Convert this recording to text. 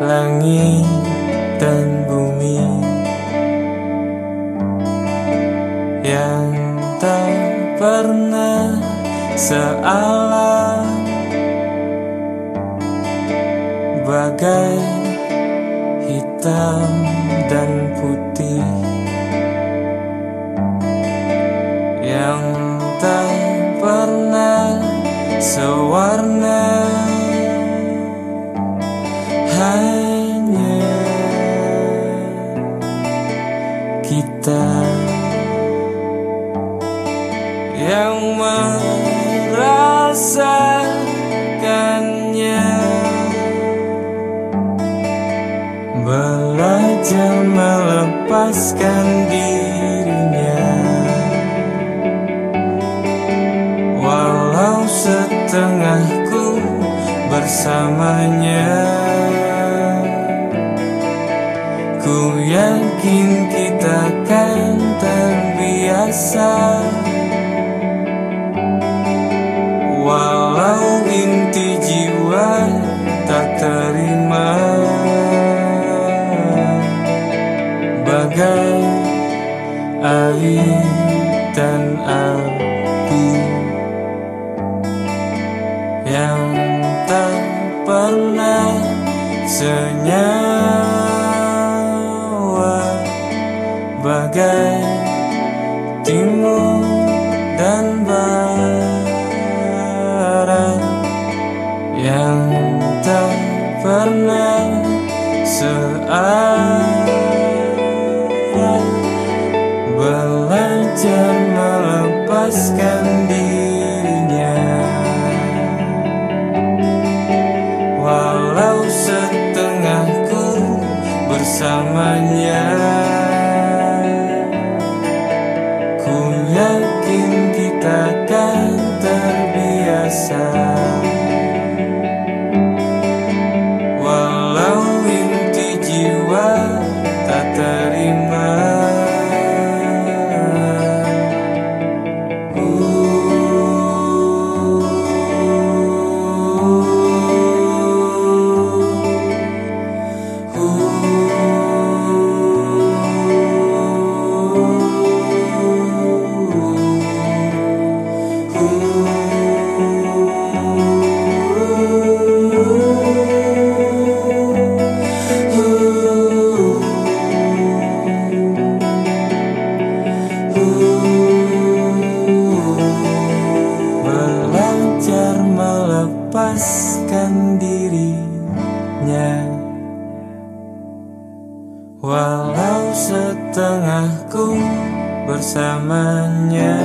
langit dan bumi yang tak pernah sealam. Bagai hitam dan putih yang merasakannya. Belajar melepaskan dirinya. Walau setengahku bersamanya. Ku yakin kita kan terbiasa Inti jiwa tak terima. Bagai air dan api Yang tak pernah senyawa. Bagai timur dan barat pernah searah belajar melepaskan dirinya. Walau setengahku bersamanya Walau setengahku bersamanya